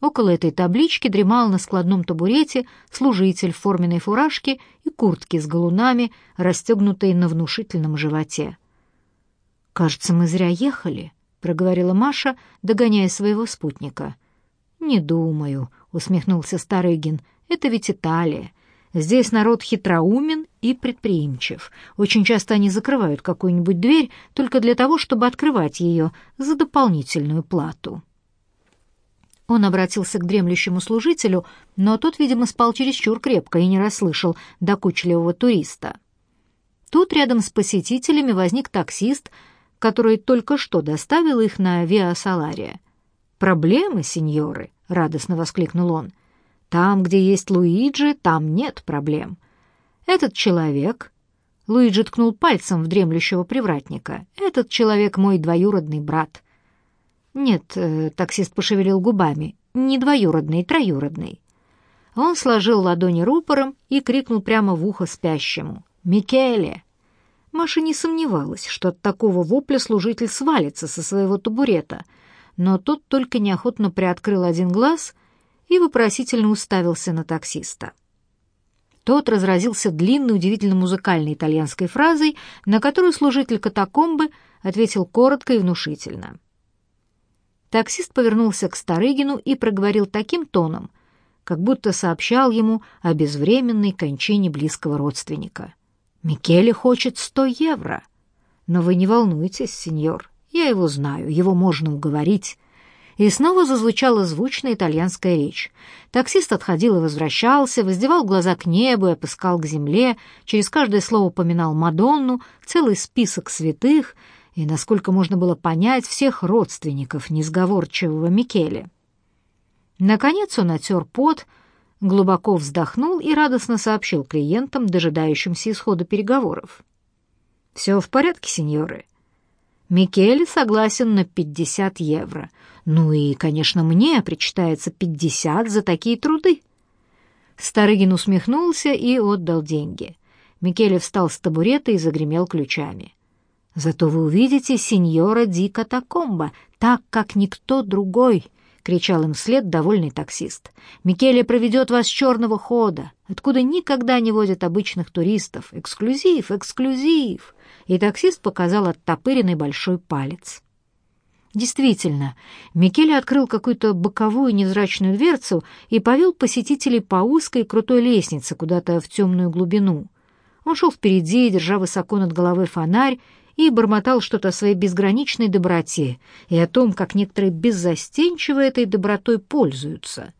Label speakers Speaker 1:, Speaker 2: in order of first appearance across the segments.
Speaker 1: Около этой таблички дремал на складном табурете служитель в форменной фуражке и куртке с галунами, расстегнутой на внушительном животе. «Кажется, мы зря ехали», — проговорила Маша, догоняя своего спутника. «Не думаю», — усмехнулся Старыгин. «Это ведь Италия. Здесь народ хитроумен и предприимчив. Очень часто они закрывают какую-нибудь дверь только для того, чтобы открывать ее за дополнительную плату». Он обратился к дремлющему служителю, но тот, видимо, спал чересчур крепко и не расслышал докучливого туриста. Тут рядом с посетителями возник таксист, который только что доставил их на Виа Салария. «Проблемы, сеньоры!» — радостно воскликнул он. «Там, где есть Луиджи, там нет проблем. Этот человек...» Луиджи ткнул пальцем в дремлющего привратника. «Этот человек мой двоюродный брат. «Нет», э, — таксист пошевелил губами, — «не двоюродный, троюродный». Он сложил ладони рупором и крикнул прямо в ухо спящему. «Микеле!» Маша не сомневалась, что от такого вопля служитель свалится со своего табурета, но тот только неохотно приоткрыл один глаз и вопросительно уставился на таксиста. Тот разразился длинной, удивительно музыкальной итальянской фразой, на которую служитель катакомбы ответил коротко и внушительно. Таксист повернулся к Старыгину и проговорил таким тоном, как будто сообщал ему о безвременной кончине близкого родственника. «Микеле хочет сто евро. Но вы не волнуйтесь, сеньор, я его знаю, его можно уговорить». И снова зазвучала звучная итальянская речь. Таксист отходил и возвращался, воздевал глаза к небу и опускал к земле, через каждое слово поминал Мадонну, целый список святых — и, насколько можно было понять, всех родственников несговорчивого Микеле. Наконец он отер пот, глубоко вздохнул и радостно сообщил клиентам, дожидающимся исхода переговоров. «Все в порядке, сеньоры?» Микеле согласен на 50 евро. Ну и, конечно, мне причитается 50 за такие труды. Старыгин усмехнулся и отдал деньги. Микеле встал с табурета и загремел ключами. Зато вы увидите сеньора Ди Катакомба, так, как никто другой, — кричал им вслед довольный таксист. «Микеле проведет вас с черного хода, откуда никогда не возят обычных туристов. Эксклюзив, эксклюзив!» И таксист показал оттопыренный большой палец. Действительно, Микеле открыл какую-то боковую невзрачную дверцу и повел посетителей по узкой крутой лестнице куда-то в темную глубину. Он шел впереди, держа высоко над головой фонарь, и бормотал что-то о своей безграничной доброте и о том, как некоторые беззастенчиво этой добротой пользуются.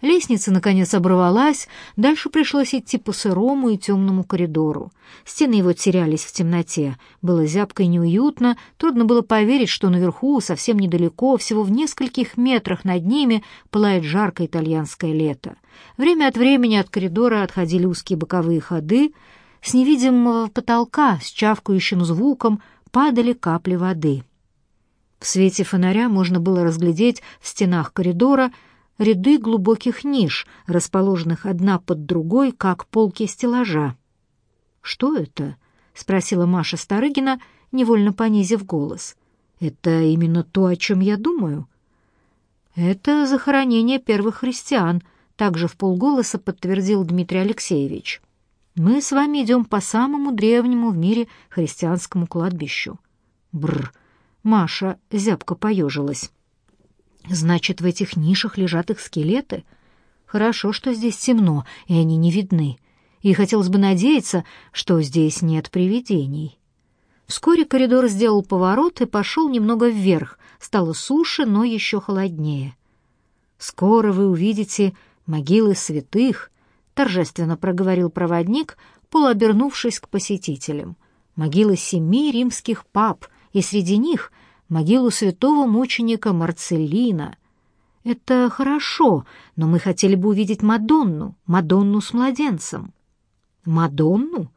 Speaker 1: Лестница, наконец, оборвалась, дальше пришлось идти по сырому и темному коридору. Стены его терялись в темноте, было зябко и неуютно, трудно было поверить, что наверху, совсем недалеко, всего в нескольких метрах над ними, пылает жаркое итальянское лето. Время от времени от коридора отходили узкие боковые ходы, с невидимого потолка с чавкающим звуком падали капли воды. В свете фонаря можно было разглядеть в стенах коридора ряды глубоких ниш, расположенных одна под другой, как полки стеллажа. «Что это?» — спросила Маша Старыгина, невольно понизив голос. «Это именно то, о чем я думаю». «Это захоронение первых христиан», — также в полголоса подтвердил Дмитрий Алексеевич. Мы с вами идем по самому древнему в мире христианскому кладбищу. Бр. Маша зябко поежилась. Значит, в этих нишах лежат их скелеты? Хорошо, что здесь темно, и они не видны. И хотелось бы надеяться, что здесь нет привидений. Вскоре коридор сделал поворот и пошел немного вверх. Стало суше, но еще холоднее. Скоро вы увидите могилы святых, торжественно проговорил проводник, полуобернувшись к посетителям. Могилы семи римских пап, и среди них могилу святого мученика Марцеллина. Это хорошо, но мы хотели бы увидеть Мадонну, Мадонну с младенцем. Мадонну?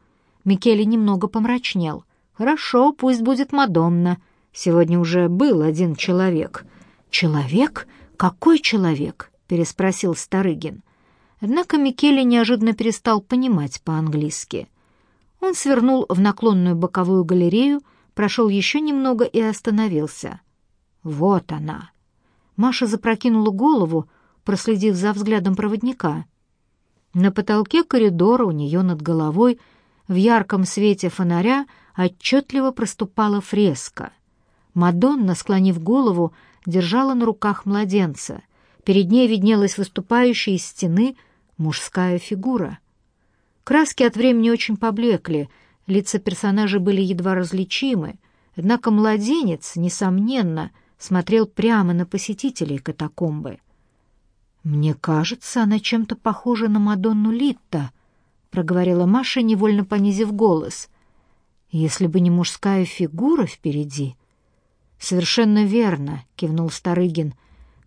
Speaker 1: Микеле немного помрачнел. Хорошо, пусть будет Мадонна. Сегодня уже был один человек. Человек? Какой человек? переспросил Старыгин. Однако Микеле неожиданно перестал понимать по-английски. Он свернул в наклонную боковую галерею, прошел еще немного и остановился. Вот она. Маша запрокинула голову, проследив за взглядом проводника. На потолке коридора у нее над головой в ярком свете фонаря отчетливо проступала фреска. Мадонна, склонив голову, держала на руках младенца. Перед ней виднелась выступающая из стены мужская фигура. Краски от времени очень поблекли, лица персонажей были едва различимы, однако младенец, несомненно, смотрел прямо на посетителей катакомбы. «Мне кажется, она чем-то похожа на Мадонну Литта», — проговорила Маша, невольно понизив голос. «Если бы не мужская фигура впереди...» «Совершенно верно», — кивнул Старыгин.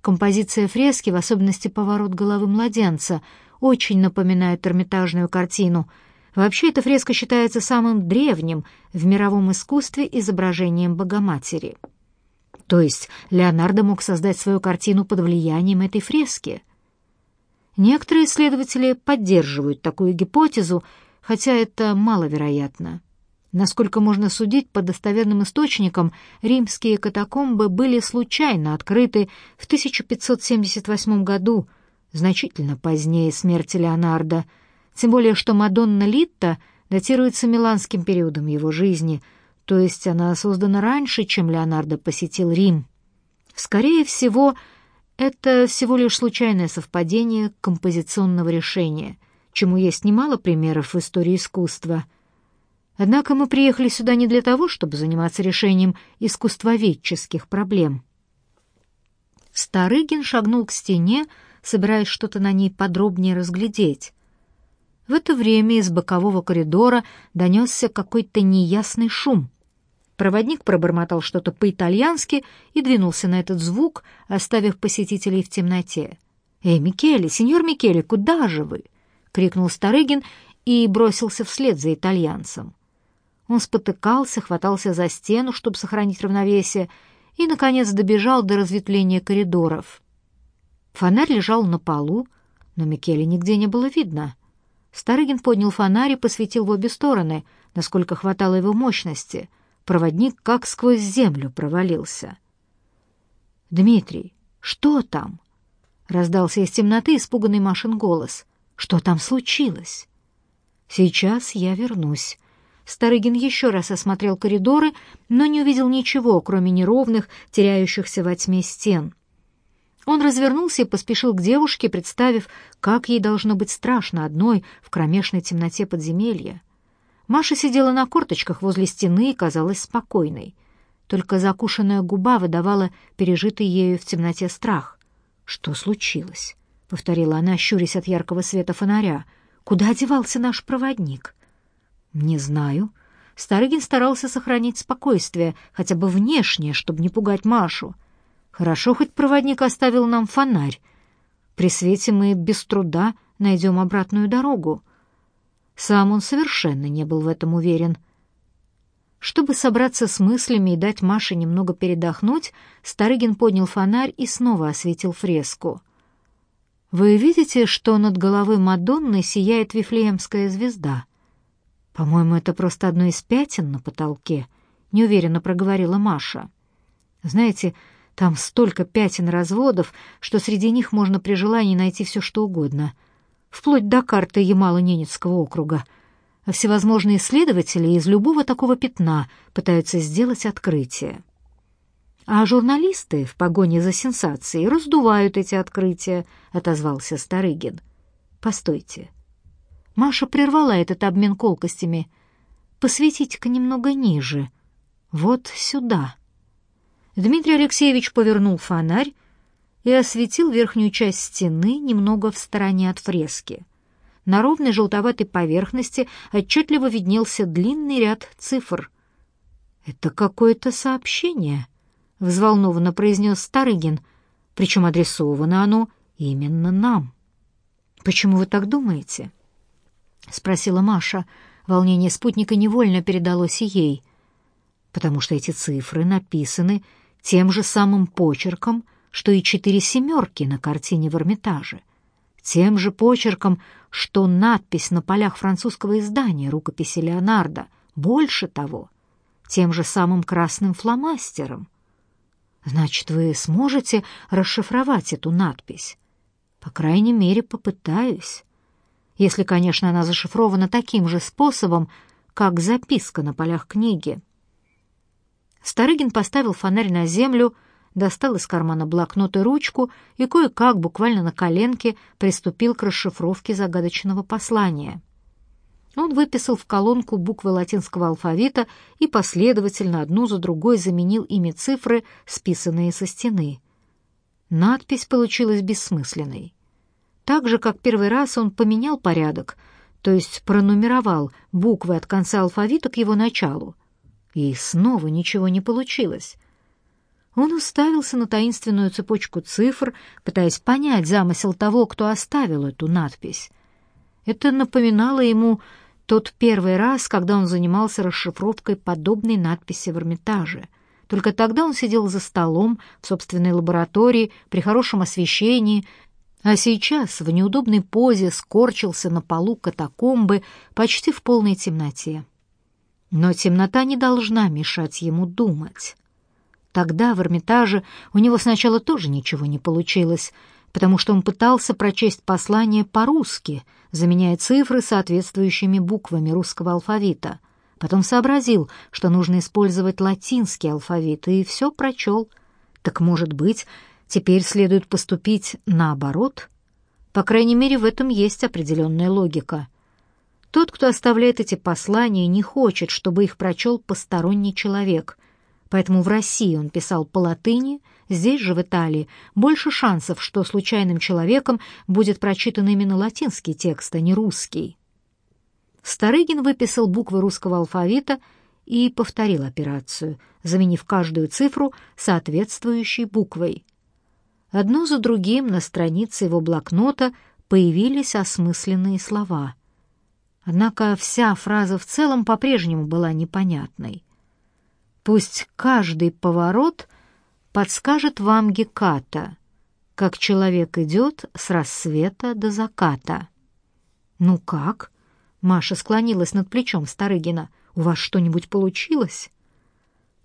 Speaker 1: «Композиция фрески, в особенности поворот головы младенца, очень напоминает эрмитажную картину. Вообще, эта фреска считается самым древним в мировом искусстве изображением Богоматери». То есть Леонардо мог создать свою картину под влиянием этой фрески. Некоторые исследователи поддерживают такую гипотезу, хотя это маловероятно. Насколько можно судить по достоверным источникам, римские катакомбы были случайно открыты в 1578 году, значительно позднее смерти Леонардо, тем более что Мадонна Литта датируется миланским периодом его жизни – то есть она создана раньше, чем Леонардо посетил Рим. Скорее всего, это всего лишь случайное совпадение композиционного решения, чему есть немало примеров в истории искусства. Однако мы приехали сюда не для того, чтобы заниматься решением искусствоведческих проблем. Старыгин шагнул к стене, собираясь что-то на ней подробнее разглядеть. В это время из бокового коридора донесся какой-то неясный шум. Проводник пробормотал что-то по-итальянски и двинулся на этот звук, оставив посетителей в темноте. «Эй, Микеле, сеньор Микеле, куда же вы?» — крикнул Старыгин и бросился вслед за итальянцем. Он спотыкался, хватался за стену, чтобы сохранить равновесие, и, наконец, добежал до разветвления коридоров. Фонарь лежал на полу, но Микеле нигде не было видно. Старыгин поднял фонарь и посветил в обе стороны, насколько хватало его мощности — Проводник как сквозь землю провалился. «Дмитрий, что там?» — раздался из темноты испуганный Машин голос. «Что там случилось?» «Сейчас я вернусь». Старыгин еще раз осмотрел коридоры, но не увидел ничего, кроме неровных, теряющихся во тьме стен. Он развернулся и поспешил к девушке, представив, как ей должно быть страшно одной в кромешной темноте подземелья. Маша сидела на корточках возле стены и казалась спокойной. Только закушенная губа выдавала пережитый ею в темноте страх. «Что случилось?» — повторила она, щурясь от яркого света фонаря. «Куда девался наш проводник?» «Не знаю». Старыгин старался сохранить спокойствие, хотя бы внешнее, чтобы не пугать Машу. «Хорошо, хоть проводник оставил нам фонарь. При свете мы без труда найдем обратную дорогу». Сам он совершенно не был в этом уверен. Чтобы собраться с мыслями и дать Маше немного передохнуть, Старыгин поднял фонарь и снова осветил фреску. «Вы видите, что над головой Мадонны сияет Вифлеемская звезда?» «По-моему, это просто одно из пятен на потолке», — неуверенно проговорила Маша. «Знаете, там столько пятен разводов, что среди них можно при желании найти все, что угодно вплоть до карты Ямало-Ненецкого округа. А всевозможные исследователи из любого такого пятна пытаются сделать открытие. А журналисты в погоне за сенсацией раздувают эти открытия, отозвался Старыгин. Постойте. Маша прервала этот обмен колкостями. Посветите-ка немного ниже. Вот сюда. Дмитрий Алексеевич повернул фонарь и осветил верхнюю часть стены немного в стороне от фрески. На ровной желтоватой поверхности отчетливо виднелся длинный ряд цифр. «Это какое-то сообщение», — взволнованно произнес Старыгин, причем адресовано оно именно нам. «Почему вы так думаете?» — спросила Маша. Волнение спутника невольно передалось и ей. «Потому что эти цифры написаны тем же самым почерком, что и четыре семерки на картине в Эрмитаже, тем же почерком, что надпись на полях французского издания рукописи Леонардо, больше того, тем же самым красным фломастером. Значит, вы сможете расшифровать эту надпись? По крайней мере, попытаюсь. Если, конечно, она зашифрована таким же способом, как записка на полях книги. Старыгин поставил фонарь на землю, достал из кармана блокнот и ручку и кое-как, буквально на коленке, приступил к расшифровке загадочного послания. Он выписал в колонку буквы латинского алфавита и последовательно одну за другой заменил ими цифры, списанные со стены. Надпись получилась бессмысленной. Так же, как первый раз он поменял порядок, то есть пронумеровал буквы от конца алфавита к его началу. И снова ничего не получилось. Он уставился на таинственную цепочку цифр, пытаясь понять замысел того, кто оставил эту надпись. Это напоминало ему тот первый раз, когда он занимался расшифровкой подобной надписи в Эрмитаже. Только тогда он сидел за столом в собственной лаборатории при хорошем освещении, а сейчас в неудобной позе скорчился на полу катакомбы почти в полной темноте. Но темнота не должна мешать ему думать. Тогда в Эрмитаже у него сначала тоже ничего не получилось, потому что он пытался прочесть послание по-русски, заменяя цифры соответствующими буквами русского алфавита. Потом сообразил, что нужно использовать латинский алфавит, и все прочел. Так, может быть, теперь следует поступить наоборот? По крайней мере, в этом есть определенная логика. Тот, кто оставляет эти послания, не хочет, чтобы их прочел посторонний человек. Поэтому в России он писал по латыни — Здесь же, в Италии, больше шансов, что случайным человеком будет прочитан именно латинский текст, а не русский. Старыгин выписал буквы русского алфавита и повторил операцию, заменив каждую цифру соответствующей буквой. Одно за другим на странице его блокнота появились осмысленные слова. Однако вся фраза в целом по-прежнему была непонятной. Пусть каждый поворот подскажет вам Геката, как человек идет с рассвета до заката. «Ну как?» — Маша склонилась над плечом Старыгина. «У вас что-нибудь получилось?»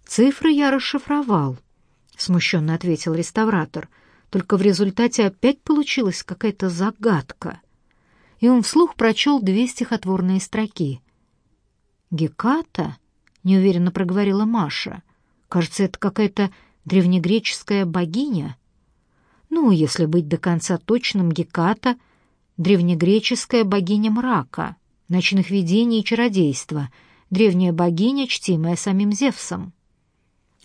Speaker 1: «Цифры я расшифровал», — смущенно ответил реставратор. «Только в результате опять получилась какая-то загадка». И он вслух прочел две стихотворные строки. «Геката?» — неуверенно проговорила Маша. «Кажется, это какая-то древнегреческая богиня? Ну, если быть до конца точным, Геката — древнегреческая богиня мрака, ночных видений и чародейства, древняя богиня, чтимая самим Зевсом.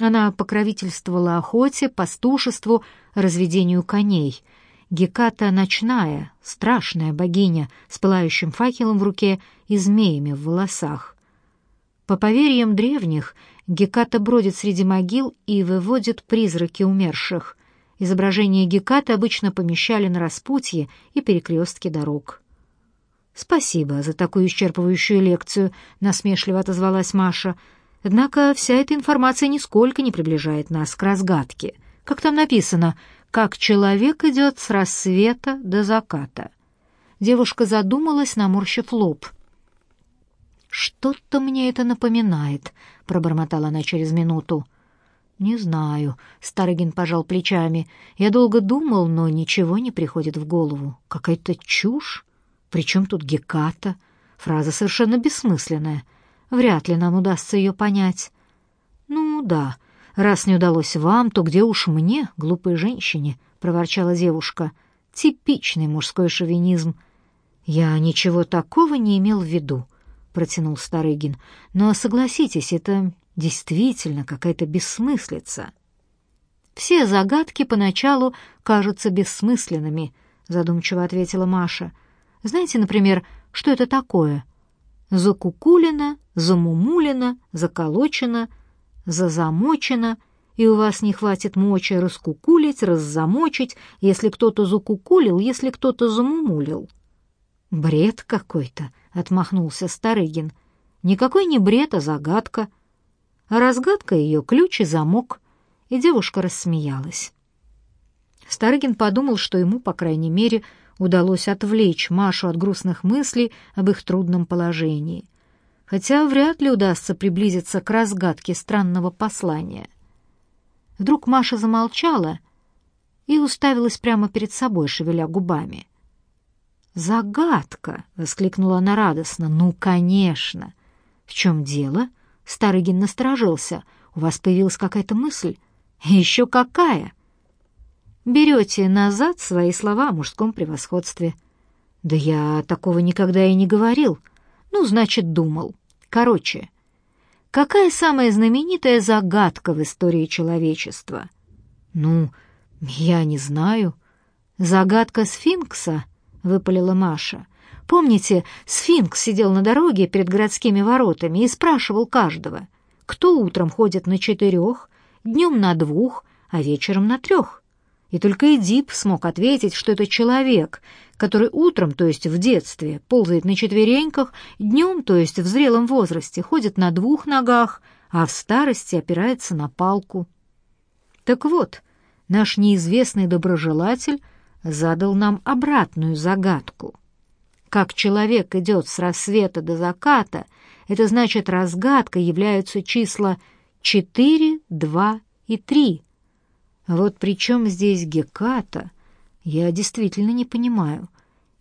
Speaker 1: Она покровительствовала охоте, пастушеству, разведению коней. Геката — ночная, страшная богиня с пылающим факелом в руке и змеями в волосах. По поверьям древних — Геката бродит среди могил и выводит призраки умерших. Изображения Гекаты обычно помещали на распутье и перекрестке дорог. «Спасибо за такую исчерпывающую лекцию», — насмешливо отозвалась Маша. «Однако вся эта информация нисколько не приближает нас к разгадке. Как там написано, как человек идет с рассвета до заката». Девушка задумалась, наморщив лоб. «Что-то мне это напоминает», — пробормотала она через минуту. «Не знаю», — Старыгин пожал плечами. «Я долго думал, но ничего не приходит в голову. Какая-то чушь. Причем тут Геката? Фраза совершенно бессмысленная. Вряд ли нам удастся ее понять». «Ну да, раз не удалось вам, то где уж мне, глупой женщине?» — проворчала девушка. «Типичный мужской шовинизм. Я ничего такого не имел в виду протянул Старыгин. Но согласитесь, это действительно какая-то бессмыслица. Все загадки поначалу кажутся бессмысленными, задумчиво ответила Маша. Знаете, например, что это такое? Закукулено, замумулено, заколочено, зазамочено, и у вас не хватит мочи раскукулить, раззамочить, если кто-то закукулил, если кто-то замумулил. Бред какой-то, отмахнулся Старыгин. Никакой не бред, а загадка. Разгадка ее — ключ и замок. И девушка рассмеялась. Старыгин подумал, что ему, по крайней мере, удалось отвлечь Машу от грустных мыслей об их трудном положении. Хотя вряд ли удастся приблизиться к разгадке странного послания. Вдруг Маша замолчала и уставилась прямо перед собой, шевеля губами. «Загадка!» — воскликнула она радостно. «Ну, конечно!» «В чем дело?» — Старыгин насторожился. «У вас появилась какая-то мысль?» «Еще какая!» «Берете назад свои слова о мужском превосходстве». «Да я такого никогда и не говорил. Ну, значит, думал. Короче, какая самая знаменитая загадка в истории человечества?» «Ну, я не знаю. Загадка сфинкса?» — выпалила Маша. Помните, сфинкс сидел на дороге перед городскими воротами и спрашивал каждого, кто утром ходит на четырех, днем на двух, а вечером на трех. И только Эдип смог ответить, что это человек, который утром, то есть в детстве, ползает на четвереньках, днем, то есть в зрелом возрасте, ходит на двух ногах, а в старости опирается на палку. Так вот, наш неизвестный доброжелатель задал нам обратную загадку — как человек идет с рассвета до заката, это значит разгадкой являются числа 4, 2 и 3. Вот при чем здесь Геката, я действительно не понимаю.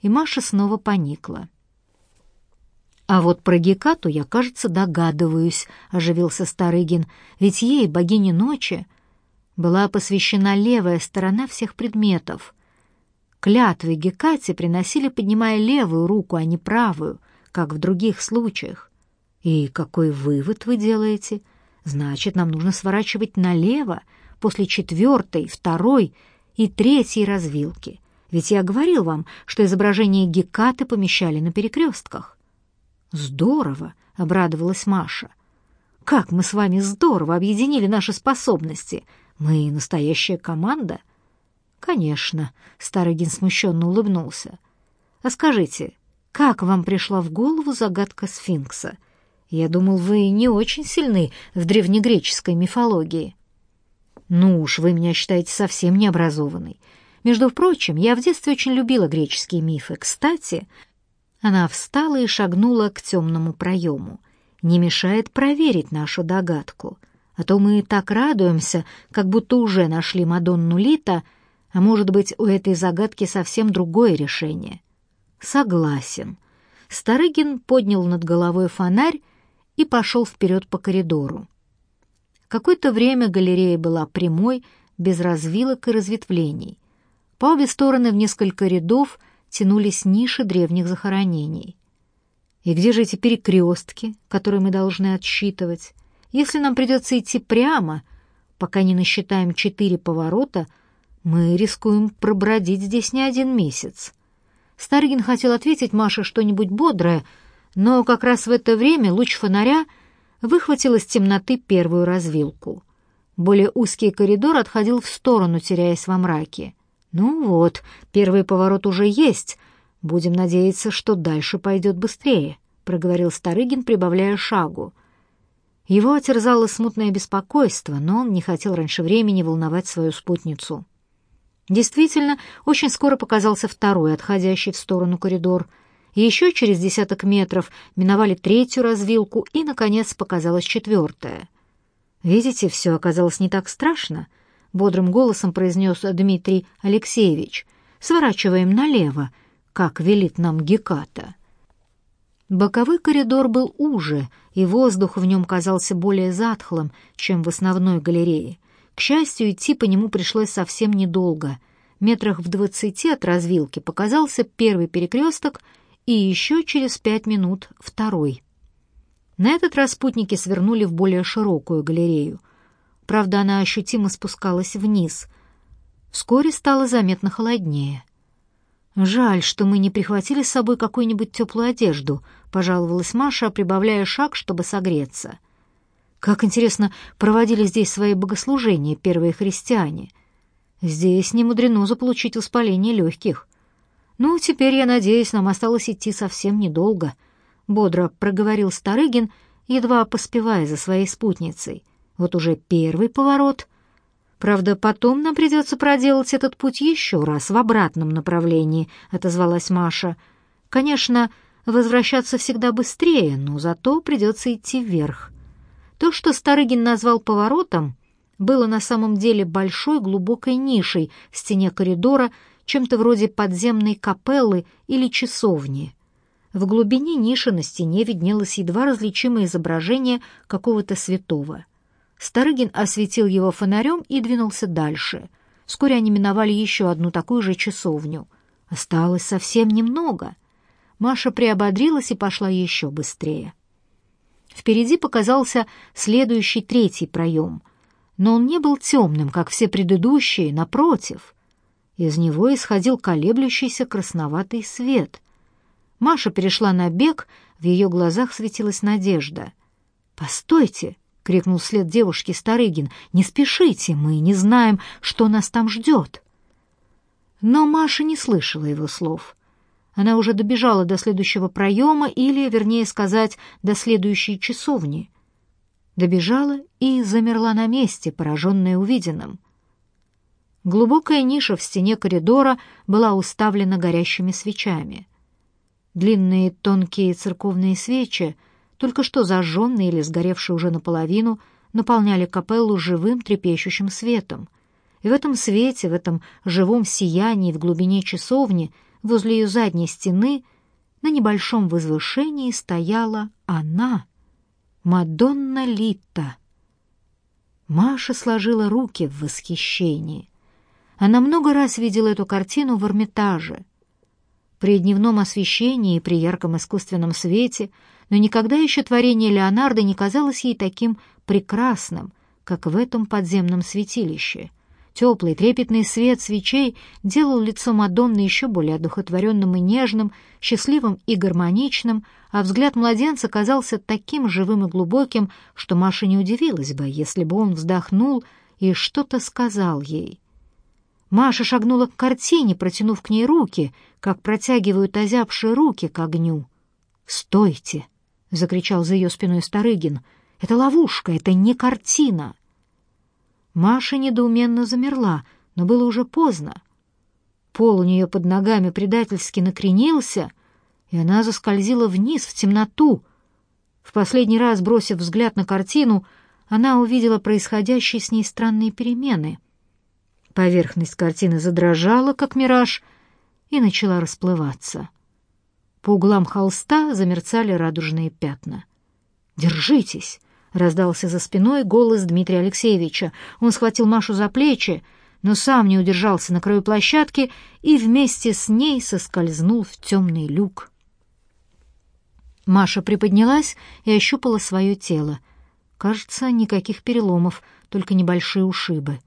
Speaker 1: И Маша снова поникла. «А вот про Гекату я, кажется, догадываюсь», — оживился Старыгин, «ведь ей, богине ночи, была посвящена левая сторона всех предметов, Клятвы Гекате приносили, поднимая левую руку, а не правую, как в других случаях. И какой вывод вы делаете? Значит, нам нужно сворачивать налево после четвертой, второй и третьей развилки. Ведь я говорил вам, что изображение Гекаты помещали на перекрестках. Здорово, обрадовалась Маша. Как мы с вами здорово объединили наши способности. Мы настоящая команда — «Конечно», — Старыгин смущенно улыбнулся. «А скажите, как вам пришла в голову загадка сфинкса? Я думал, вы не очень сильны в древнегреческой мифологии». «Ну уж, вы меня считаете совсем необразованной. Между прочим, я в детстве очень любила греческие мифы. Кстати...» Она встала и шагнула к темному проему. «Не мешает проверить нашу догадку. А то мы так радуемся, как будто уже нашли Мадонну Лита, — а может быть, у этой загадки совсем другое решение? Согласен. Старыгин поднял над головой фонарь и пошел вперед по коридору. Какое-то время галерея была прямой, без развилок и разветвлений. По обе стороны в несколько рядов тянулись ниши древних захоронений. И где же эти перекрестки, которые мы должны отсчитывать? Если нам придется идти прямо, пока не насчитаем четыре поворота — мы рискуем пробродить здесь не один месяц. Старыгин хотел ответить Маше что-нибудь бодрое, но как раз в это время луч фонаря выхватил из темноты первую развилку. Более узкий коридор отходил в сторону, теряясь во мраке. «Ну вот, первый поворот уже есть. Будем надеяться, что дальше пойдет быстрее», — проговорил Старыгин, прибавляя шагу. Его отерзало смутное беспокойство, но он не хотел раньше времени волновать свою спутницу. Действительно, очень скоро показался второй, отходящий в сторону коридор. Еще через десяток метров миновали третью развилку, и, наконец, показалась четвертая. «Видите, все оказалось не так страшно», — бодрым голосом произнес Дмитрий Алексеевич. «Сворачиваем налево, как велит нам Геката». Боковой коридор был уже, и воздух в нем казался более затхлым, чем в основной галерее. К счастью, идти по нему пришлось совсем недолго. Метрах в двадцати от развилки показался первый перекресток и еще через пять минут второй. На этот раз спутники свернули в более широкую галерею. Правда, она ощутимо спускалась вниз. Вскоре стало заметно холоднее. «Жаль, что мы не прихватили с собой какую-нибудь теплую одежду», — пожаловалась Маша, прибавляя шаг, чтобы согреться. Как интересно проводили здесь свои богослужения первые христиане. Здесь не мудрено заполучить воспаление легких. Ну, теперь, я надеюсь, нам осталось идти совсем недолго, — бодро проговорил Старыгин, едва поспевая за своей спутницей. Вот уже первый поворот. Правда, потом нам придется проделать этот путь еще раз в обратном направлении, — отозвалась Маша. Конечно, возвращаться всегда быстрее, но зато придется идти вверх. То, что Старыгин назвал поворотом, было на самом деле большой глубокой нишей в стене коридора, чем-то вроде подземной капеллы или часовни. В глубине ниши на стене виднелось едва различимое изображение какого-то святого. Старыгин осветил его фонарем и двинулся дальше. Вскоре они миновали еще одну такую же часовню. Осталось совсем немного. Маша приободрилась и пошла еще быстрее. Впереди показался следующий третий проем, но он не был темным, как все предыдущие, напротив. Из него исходил колеблющийся красноватый свет. Маша перешла на бег, в ее глазах светилась надежда. «Постойте!» — крикнул вслед девушке Старыгин. «Не спешите, мы не знаем, что нас там ждет». Но Маша не слышала его слов. Она уже добежала до следующего проема или, вернее сказать, до следующей часовни. Добежала и замерла на месте, пораженная увиденным. Глубокая ниша в стене коридора была уставлена горящими свечами. Длинные тонкие церковные свечи, только что зажженные или сгоревшие уже наполовину, наполняли капеллу живым трепещущим светом. И в этом свете, в этом живом сиянии в глубине часовни — возле ее задней стены на небольшом возвышении стояла она, Мадонна Лита. Маша сложила руки в восхищении. Она много раз видела эту картину в Эрмитаже. При дневном освещении и при ярком искусственном свете, но никогда еще творение Леонардо не казалось ей таким прекрасным, как в этом подземном святилище — Теплый, трепетный свет свечей делал лицо Мадонны еще более одухотворенным и нежным, счастливым и гармоничным, а взгляд младенца казался таким живым и глубоким, что Маша не удивилась бы, если бы он вздохнул и что-то сказал ей. Маша шагнула к картине, протянув к ней руки, как протягивают озябшие руки к огню. «Стойте!» — закричал за ее спиной Старыгин. «Это ловушка, это не картина!» Маша недоуменно замерла, но было уже поздно. Пол у нее под ногами предательски накренился, и она заскользила вниз в темноту. В последний раз, бросив взгляд на картину, она увидела происходящие с ней странные перемены. Поверхность картины задрожала, как мираж, и начала расплываться. По углам холста замерцали радужные пятна. «Держитесь!» Раздался за спиной голос Дмитрия Алексеевича. Он схватил Машу за плечи, но сам не удержался на краю площадки и вместе с ней соскользнул в темный люк. Маша приподнялась и ощупала свое тело. Кажется, никаких переломов, только небольшие ушибы.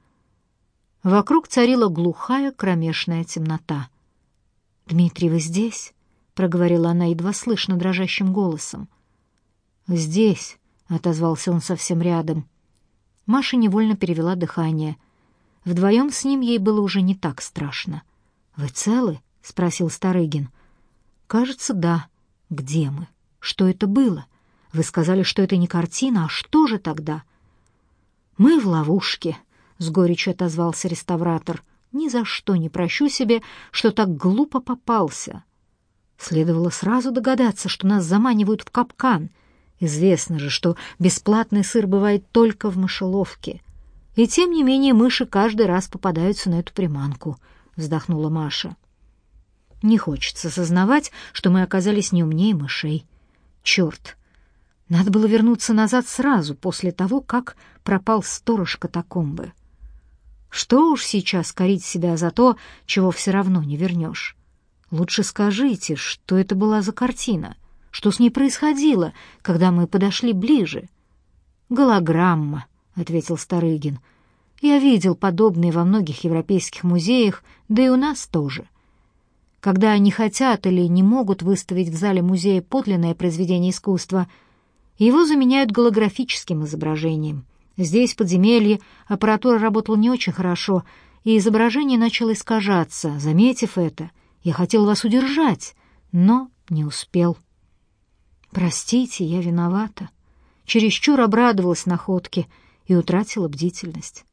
Speaker 1: Вокруг царила глухая кромешная темнота. «Дмитрий, вы здесь?» — проговорила она едва слышно дрожащим голосом. «Здесь», — отозвался он совсем рядом. Маша невольно перевела дыхание. Вдвоем с ним ей было уже не так страшно. «Вы целы?» — спросил Старыгин. «Кажется, да. Где мы? Что это было? Вы сказали, что это не картина, а что же тогда?» «Мы в ловушке», — с горечью отозвался реставратор. «Ни за что не прощу себе, что так глупо попался. Следовало сразу догадаться, что нас заманивают в капкан — Известно же, что бесплатный сыр бывает только в мышеловке. И тем не менее мыши каждый раз попадаются на эту приманку, вздохнула Маша. Не хочется сознавать, что мы оказались не умнее мышей. Черт! Надо было вернуться назад сразу после того, как пропал сторож катакомбы. Что уж сейчас корить себя за то, чего все равно не вернешь. Лучше скажите, что это была за картина — что с ней происходило, когда мы подошли ближе? «Голограмма», — ответил Старыгин. «Я видел подобные во многих европейских музеях, да и у нас тоже. Когда они хотят или не могут выставить в зале музея подлинное произведение искусства, его заменяют голографическим изображением. Здесь, в подземелье, аппаратура работала не очень хорошо, и изображение начало искажаться. Заметив это, я хотел вас удержать, но не успел». Простите, я виновата. Чересчур обрадовалась находке и утратила бдительность.